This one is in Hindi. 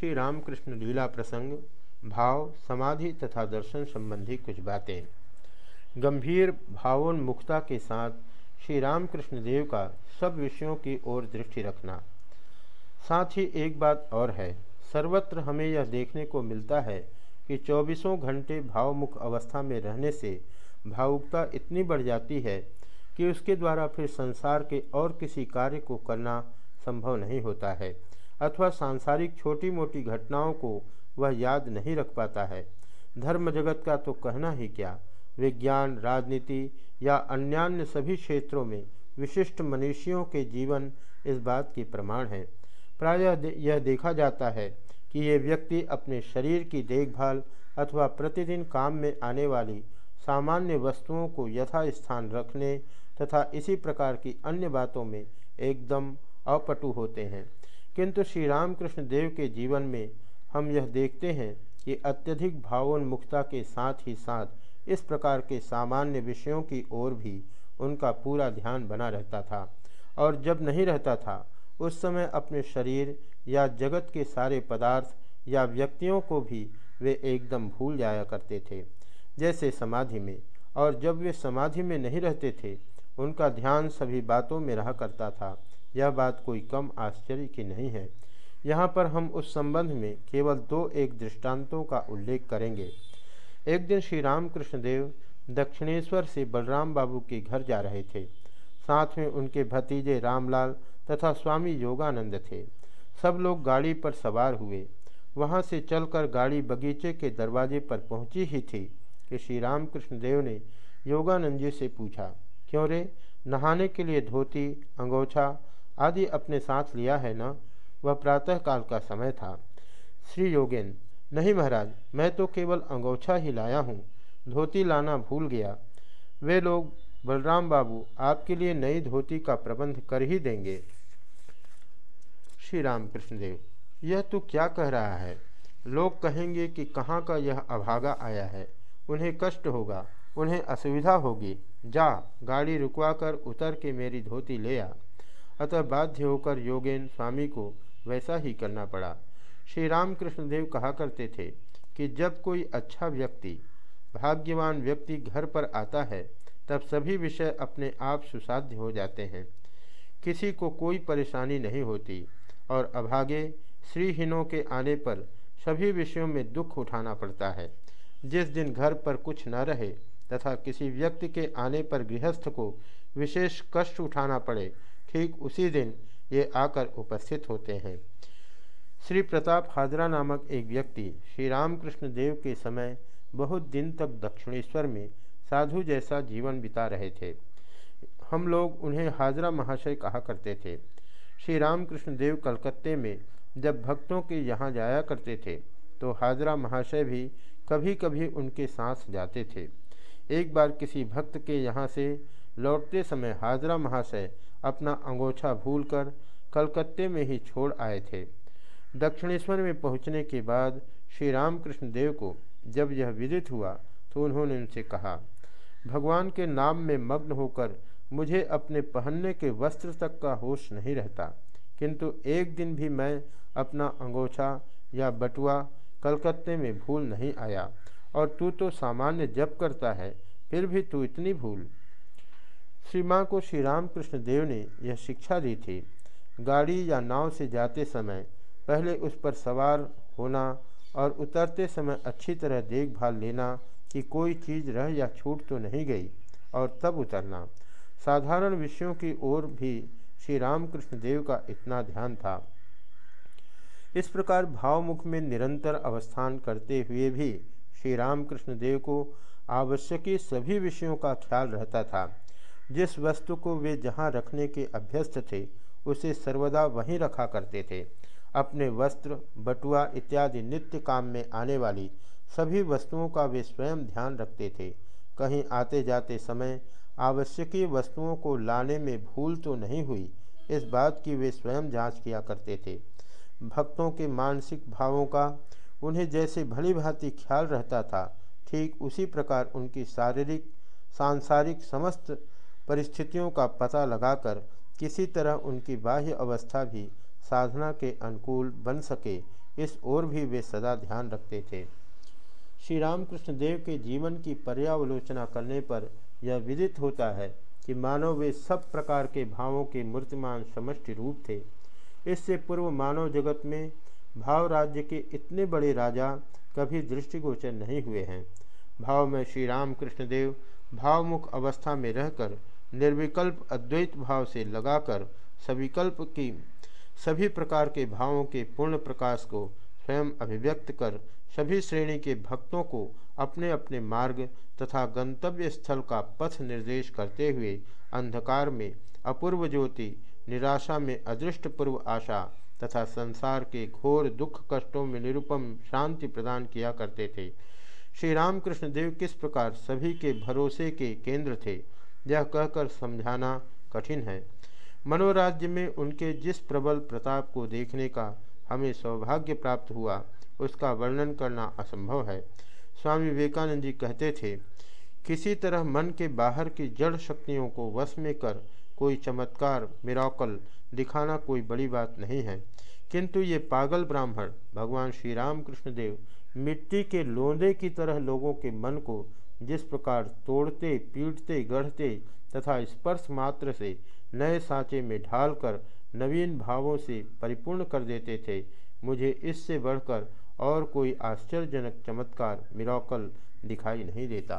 श्री रामकृष्ण लीला प्रसंग, भाव, समाधि तथा दर्शन संबंधी कुछ बातें। गंभीर भावोन्मुखता के साथ श्री रामकृष्ण देव का सब विषयों की ओर दृष्टि रखना। साथ ही एक बात और है, सर्वत्र हमें यह देखने को मिलता है कि चौबीसों घंटे भावमुख अवस्था में रहने से भावुकता इतनी बढ़ जाती है कि उसके द्वारा फिर संसार के और किसी कार्य को करना संभव नहीं होता है। अथवा सांसारिक छोटी मोटी घटनाओं को वह याद नहीं रख पाता है। धर्म जगत का तो कहना ही क्या? विज्ञान, राजनीति या अन्यान्य सभी क्षेत्रों में विशिष्ट मनुष्यों के जीवन इस बात की प्रमाण है। प्रायः यह देखा जाता है कि ये व्यक्ति अपने शरीर की देखभाल अथवा प्रतिदिन काम में आने वाली सामान्य वस्तुओं को यथास्थान रखने तथा इसी प्रकार की अन्य बातों में एकदम अपटु होते हैं। किंतु श्री रामकृष्ण देव के जीवन में हम यह देखते हैं कि अत्यधिक भावोन्मुखता के साथ ही साथ इस प्रकार के सामान्य विषयों की ओर भी उनका पूरा ध्यान बना रहता था और जब नहीं रहता था, उस समय अपने शरीर या जगत के सारे पदार्थ या व्यक्तियों को भी वे एकदम भूल जाया करते थे, जैसे समाधि में। और जब वे समाधि में नहीं रहते थे, उनका ध्यान सभी बातों में रहा करता था। यह बात कोई कम आश्चर्य की नहीं है। यहाँ पर हम उस संबंध में केवल दो एक दृष्टांतों का उल्लेख करेंगे। एक दिन श्री रामकृष्ण देव दक्षिणेश्वर से बलराम बाबू के घर जा रहे थे। साथ में उनके भतीजे रामलाल तथा स्वामी योगानंद थे। सब लोग गाड़ी पर सवार हुए। वहाँ से चलकर गाड़ी बगीचे के दरवाजे पर पहुँची ही थी कि श्री रामकृष्ण देव ने योगानंद जी से पूछा, क्यों रे? नहाने के लिए धोती, अंगोछा आदि अपने साथ लिया है ना, वह प्रातःकाल का समय था। श्री योगेन, नहीं महाराज, मैं तो केवल अंगोछा ही लाया हूँ, धोती लाना भूल गया। वे लोग, बलराम बाबू, आपके लिए नई धोती का प्रबंध कर ही देंगे। श्री राम कृष्णदेव यह तो क्या कह रहा है? लोग कहेंगे कि कहाँ का यह अभागा आया है। उन्हें कष्ट होगा, उन्हें असुविधा होगी। जा, गाड़ी रुकवा कर उतर के मेरी धोती ले आ। अतः बाध्य होकर योगेन स्वामी को वैसा ही करना पड़ा। श्री रामकृष्ण देव कहा करते थे कि जब कोई अच्छा व्यक्ति, भाग्यवान व्यक्ति घर पर आता है, तब सभी विषय अपने आप सुसाध्य हो जाते हैं। किसी को कोई परेशानी नहीं होती और अभागे, श्रीहीनों के आने पर सभी विषयों में दुख उठाना पड़ता है। जिस दिन घर पर कुछ न रहे तथा किसी व्यक्ति के आने पर गृहस्थ को विशेष कष्ट उठाना पड़े, ठीक उसी दिन ये आकर उपस्थित होते हैं। श्री प्रताप हाजरा नामक एक व्यक्ति श्री रामकृष्ण देव के समय बहुत दिन तक दक्षिणेश्वर में साधु जैसा जीवन बिता रहे थे। हम लोग उन्हें हाजरा महाशय कहा करते थे। श्री रामकृष्ण देव कलकत्ते में जब भक्तों के यहाँ जाया करते थे तो हाजरा महाशय भी कभी कभी उनके साथ जाते थे। एक बार किसी भक्त के यहाँ से लौटते समय हाजरा महाशय अपना अंगोछा भूलकर कलकत्ते में ही छोड़ आए थे। दक्षिणेश्वर में पहुँचने के बाद श्री रामकृष्ण देव को जब यह विदित हुआ तो उन्होंने उनसे कहा, भगवान के नाम में मग्न होकर मुझे अपने पहनने के वस्त्र तक का होश नहीं रहता, किंतु एक दिन भी मैं अपना अंगोछा या बटुआ कलकत्ते में भूल नहीं आया। और तू तो सामान्य जप करता है, फिर भी तू इतनी भूल। श्री माँ को श्री रामकृष्ण देव ने यह शिक्षा दी थी। गाड़ी या नाव से जाते समय पहले उस पर सवार होना और उतरते समय अच्छी तरह देखभाल लेना कि कोई चीज़ रह या छूट तो नहीं गई, और तब उतरना। साधारण विषयों की ओर भी श्री रामकृष्ण देव का इतना ध्यान था। इस प्रकार भावमुख में निरंतर अवस्थान करते हुए भी श्री रामकृष्ण देव को आवश्यकी सभी विषयों का ख्याल रहता था। जिस वस्तु को वे जहाँ रखने के अभ्यस्त थे, उसे सर्वदा वहीं रखा करते थे। अपने वस्त्र, बटुआ इत्यादि नित्य काम में आने वाली सभी वस्तुओं का वे स्वयं ध्यान रखते थे। कहीं आते जाते समय आवश्यकीय वस्तुओं को लाने में भूल तो नहीं हुई, इस बात की वे स्वयं जाँच किया करते थे। भक्तों के मानसिक भावों का उन्हें जैसे भली भांति ख्याल रहता था, ठीक उसी प्रकार उनकी शारीरिक, सांसारिक समस्त परिस्थितियों का पता लगाकर किसी तरह उनकी बाह्य अवस्था भी साधना के अनुकूल बन सके, इस ओर भी वे सदा ध्यान रखते थे। श्री रामकृष्ण देव के जीवन की पर्यावलोचना करने पर यह विदित होता है कि मानव वे सब प्रकार के भावों के मूर्तिमान समष्टि रूप थे। इससे पूर्व मानव जगत में भाव राज्य के इतने बड़े राजा कभी दृष्टिगोचर नहीं हुए हैं। भाव में श्री राम कृष्णदेव भावमुख अवस्था में रहकर निर्विकल्प अद्वैत भाव से लगाकर सविकल्प की सभी प्रकार के भावों के पूर्ण प्रकाश को स्वयं अभिव्यक्त कर सभी श्रेणी के भक्तों को अपने अपने मार्ग तथा गंतव्य स्थल का पथ निर्देश करते हुए अंधकार में अपूर्व ज्योति, निराशा में अदृष्ट पूर्व आशा तथा संसार के घोर दुख कष्टों में निरुपम शांति प्रदान किया करते थे। श्री रामकृष्ण देव किस प्रकार सभी के भरोसे के केंद्र थे, यह कहकर समझाना कठिन है। मनोराज्य में उनके जिस प्रबल प्रताप को देखने का हमें सौभाग्य प्राप्त हुआ, उसका वर्णन करना असंभव है। स्वामी विवेकानंद जी कहते थे, किसी तरह मन के बाहर की जड़ शक्तियों को वश में कर कोई चमत्कार, मिराकल, दिखाना कोई बड़ी बात नहीं है। किंतु ये पागल ब्राह्मण, भगवान श्री राम कृष्ण देव मिट्टी के लोंदे की तरह लोगों के मन को जिस प्रकार तोड़ते, पीटते, गढ़ते तथा स्पर्श मात्र से नए सांचे में ढालकर नवीन भावों से परिपूर्ण कर देते थे, मुझे इससे बढ़कर और कोई आश्चर्यजनक चमत्कार, मिराकल, दिखाई नहीं देता।